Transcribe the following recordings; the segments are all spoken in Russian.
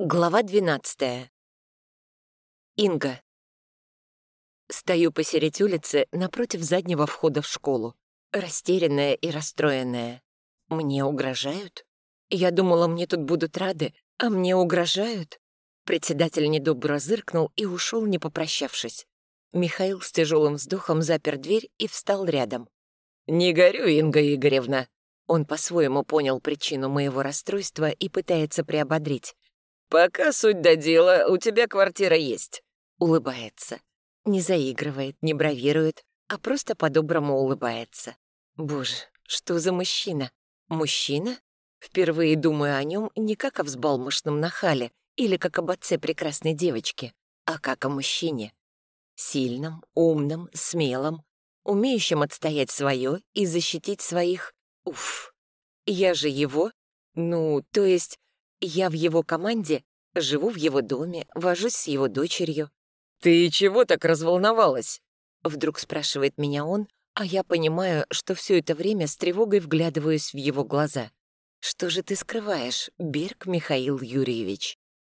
Глава 12. Инга. Стою посередь улицы напротив заднего входа в школу, растерянная и расстроенная. Мне угрожают? Я думала, мне тут будут рады, а мне угрожают? Председатель недобро зыркнул и ушел, не попрощавшись. Михаил с тяжелым вздохом запер дверь и встал рядом. «Не горю, Инга Игоревна!» Он по-своему понял причину моего расстройства и пытается приободрить. «Пока суть до дела, у тебя квартира есть». Улыбается. Не заигрывает, не бравирует, а просто по-доброму улыбается. Боже, что за мужчина? Мужчина? Впервые думаю о нем не как о взбалмошном нахале или как об отце прекрасной девочки, а как о мужчине. Сильном, умном, смелом, умеющем отстоять свое и защитить своих... Уф. Я же его... Ну, то есть я в его команде, живу в его доме, вожусь с его дочерью. «Ты чего так разволновалась?» Вдруг спрашивает меня он, а я понимаю, что все это время с тревогой вглядываюсь в его глаза. «Что же ты скрываешь, Берг Михаил Юрьевич?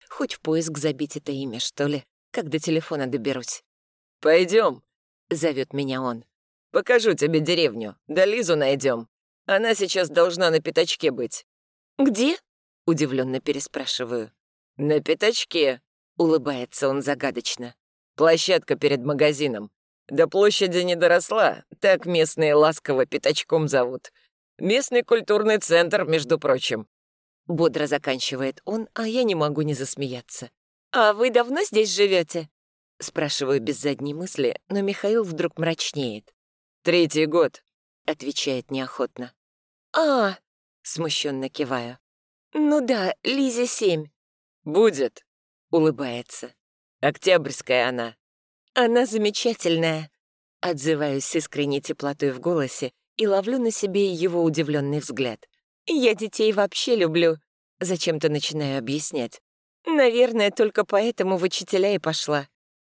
Хоть в поиск забить это имя, что ли, как до телефона доберусь?» «Пойдем», — зовет меня он. «Покажу тебе деревню, да Лизу найдем. Она сейчас должна на пятачке быть». «Где?» Удивленно переспрашиваю. «На пятачке», — улыбается он загадочно. «Площадка перед магазином. До площади не доросла, так местные ласково пятачком зовут. Местный культурный центр, между прочим». Бодро заканчивает он, а я не могу не засмеяться. «А вы давно здесь живете? Спрашиваю без задней мысли, но Михаил вдруг мрачнеет. «Третий год», — отвечает неохотно. «А!» — смущенно киваю. «Ну да, Лизе семь». «Будет», — улыбается. «Октябрьская она». «Она замечательная», — отзываюсь с искренней теплотой в голосе и ловлю на себе его удивленный взгляд. «Я детей вообще люблю», — зачем-то начинаю объяснять. «Наверное, только поэтому в учителя и пошла.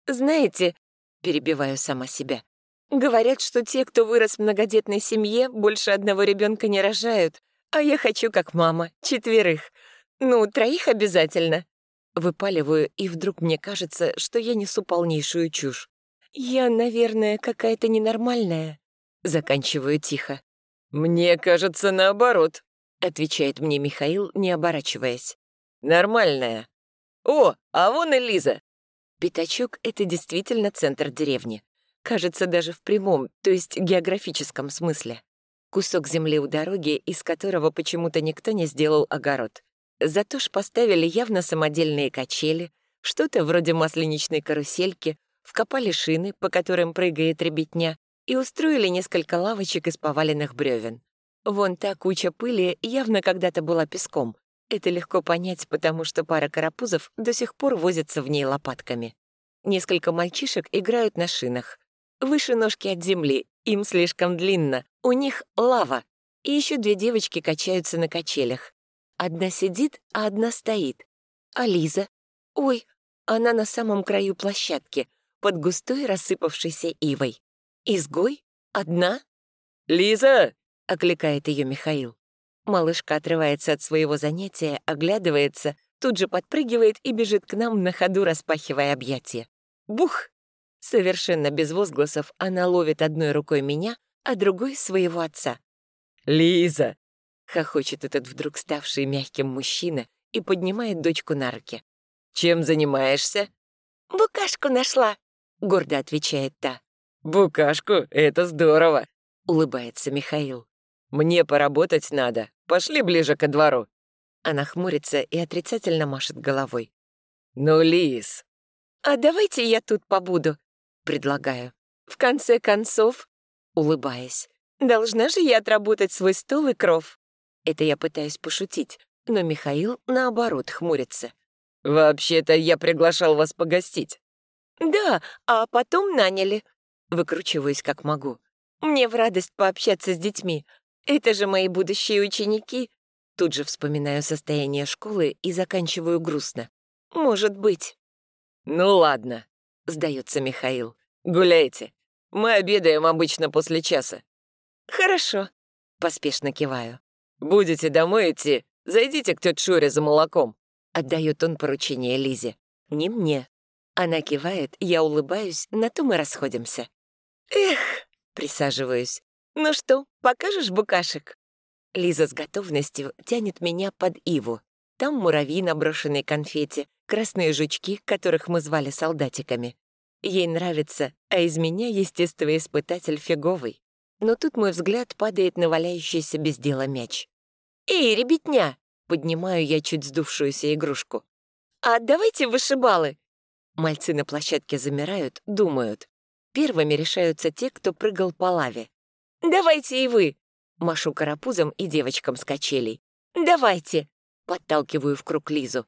Знаете, — перебиваю сама себя, — говорят, что те, кто вырос в многодетной семье, больше одного ребенка не рожают, а я хочу, как мама, четверых. Ну, троих обязательно. Выпаливаю, и вдруг мне кажется, что я несу полнейшую чушь. Я, наверное, какая-то ненормальная. Заканчиваю тихо. «Мне кажется, наоборот», — отвечает мне Михаил, не оборачиваясь. «Нормальная. О, а вон и Лиза». Пятачок — это действительно центр деревни. Кажется, даже в прямом, то есть географическом смысле. Кусок земли у дороги, из которого почему-то никто не сделал огород. Зато ж поставили явно самодельные качели, что-то вроде масленичной карусельки, вкопали шины, по которым прыгает ребятня, и устроили несколько лавочек из поваленных бревен. Вон та куча пыли явно когда-то была песком. Это легко понять, потому что пара карапузов до сих пор возятся в ней лопатками. Несколько мальчишек играют на шинах. Выше ножки от земли, им слишком длинно, у них лава. И еще две девочки качаются на качелях. Одна сидит, а одна стоит. А Лиза? Ой, она на самом краю площадки, под густой рассыпавшейся ивой. Изгой? Одна? «Лиза!» — окликает ее Михаил. Малышка отрывается от своего занятия, оглядывается, тут же подпрыгивает и бежит к нам на ходу, распахивая объятия. Бух! Совершенно без возгласов она ловит одной рукой меня, а другой — своего отца. «Лиза!» — хохочет этот вдруг ставший мягким мужчина и поднимает дочку на руки. «Чем занимаешься?» «Букашку нашла», — гордо отвечает та. «Букашку? Это здорово!» — улыбается Михаил. «Мне поработать надо. Пошли ближе ко двору». Она хмурится и отрицательно машет головой. «Ну, Лиз!» «А давайте я тут побуду», — предлагаю. «В конце концов, улыбаясь. «Должна же я отработать свой стол и кров». Это я пытаюсь пошутить, но Михаил, наоборот, хмурится. «Вообще-то я приглашал вас погостить». «Да, а потом наняли». Выкручиваюсь как могу. «Мне в радость пообщаться с детьми. Это же мои будущие ученики». Тут же вспоминаю состояние школы и заканчиваю грустно. «Может быть». «Ну ладно», — сдается Михаил. «Гуляйте. Мы обедаем обычно после часа». «Хорошо», — поспешно киваю. «Будете домой идти, зайдите к тете Шуре за молоком». Отдает он поручение Лизе. Не мне. Она кивает, я улыбаюсь, на то мы расходимся. Эх, присаживаюсь. Ну что, покажешь букашек? Лиза с готовностью тянет меня под иву. Там муравьи на брошенной конфете, красные жучки, которых мы звали солдатиками. Ей нравится, а из меня естествоиспытатель фиговый. Но тут мой взгляд падает на валяющийся без дела мяч. «Эй, ребятня!» — поднимаю я чуть сдувшуюся игрушку. «А давайте вышибалы!» Мальцы на площадке замирают, думают. Первыми решаются те, кто прыгал по лаве. «Давайте и вы!» Машу карапузом и девочкам с качелей. «Давайте!» Подталкиваю в круг Лизу.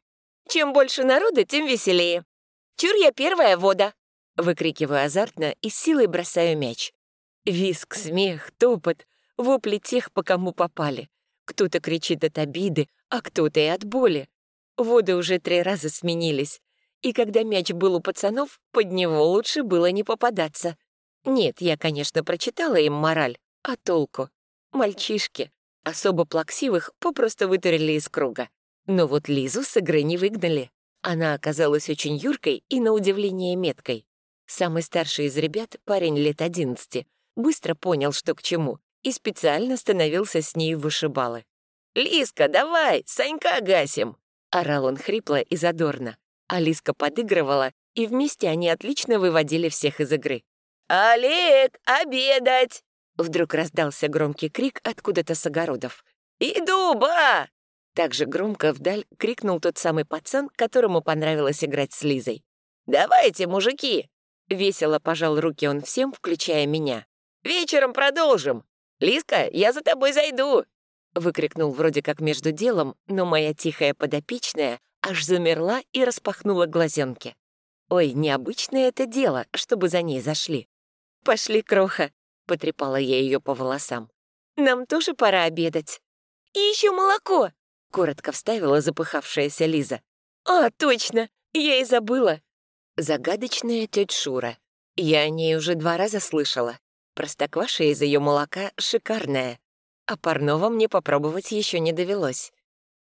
«Чем больше народа, тем веселее!» «Чур я первая вода!» Выкрикиваю азартно и силой бросаю мяч. Виск, смех, топот, вопли тех, по кому попали. Кто-то кричит от обиды, а кто-то и от боли. Воды уже три раза сменились. И когда мяч был у пацанов, под него лучше было не попадаться. Нет, я, конечно, прочитала им мораль, а толку? Мальчишки, особо плаксивых, попросту вытурили из круга. Но вот Лизу с игры не выгнали. Она оказалась очень юркой и, на удивление, меткой. Самый старший из ребят, парень лет одиннадцати, быстро понял, что к чему, и специально становился с ней в вышибалы. «Лиска, давай, Санька гасим!» — орал он хрипло и задорно. А Лиска подыгрывала, и вместе они отлично выводили всех из игры. «Олег, обедать!» Вдруг раздался громкий крик откуда-то с огородов. «Иду, ба!» Так громко вдаль крикнул тот самый пацан, которому понравилось играть с Лизой. «Давайте, мужики!» Весело пожал руки он всем, включая меня. «Вечером продолжим! Лизка, я за тобой зайду!» Выкрикнул вроде как между делом, но моя тихая подопечная аж замерла и распахнула глазенки. Ой, необычное это дело, чтобы за ней зашли. «Пошли, кроха, Потрепала я ее по волосам. «Нам тоже пора обедать». «И еще молоко!» — коротко вставила запыхавшаяся Лиза. «А, точно! Я и забыла!» Загадочная тетя Шура. Я о ней уже два раза слышала. Простокваша из ее молока шикарная. А парного мне попробовать еще не довелось.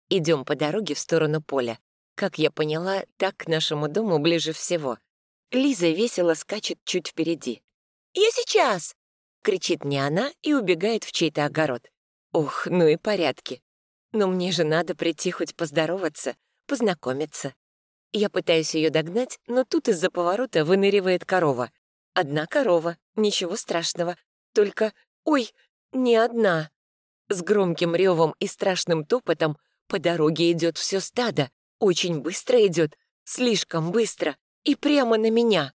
Идем по дороге в сторону поля. Как я поняла, так к нашему дому ближе всего. Лиза весело скачет чуть впереди. «Я сейчас!» кричит мне она и убегает в чей-то огород. Ох, ну и порядки. Но мне же надо прийти хоть поздороваться, познакомиться. Я пытаюсь ее догнать, но тут из-за поворота выныривает корова. Одна корова, ничего страшного. Только, ой, не одна. С громким ревом и страшным топотом по дороге идет все стадо. Очень быстро идет, слишком быстро, и прямо на меня.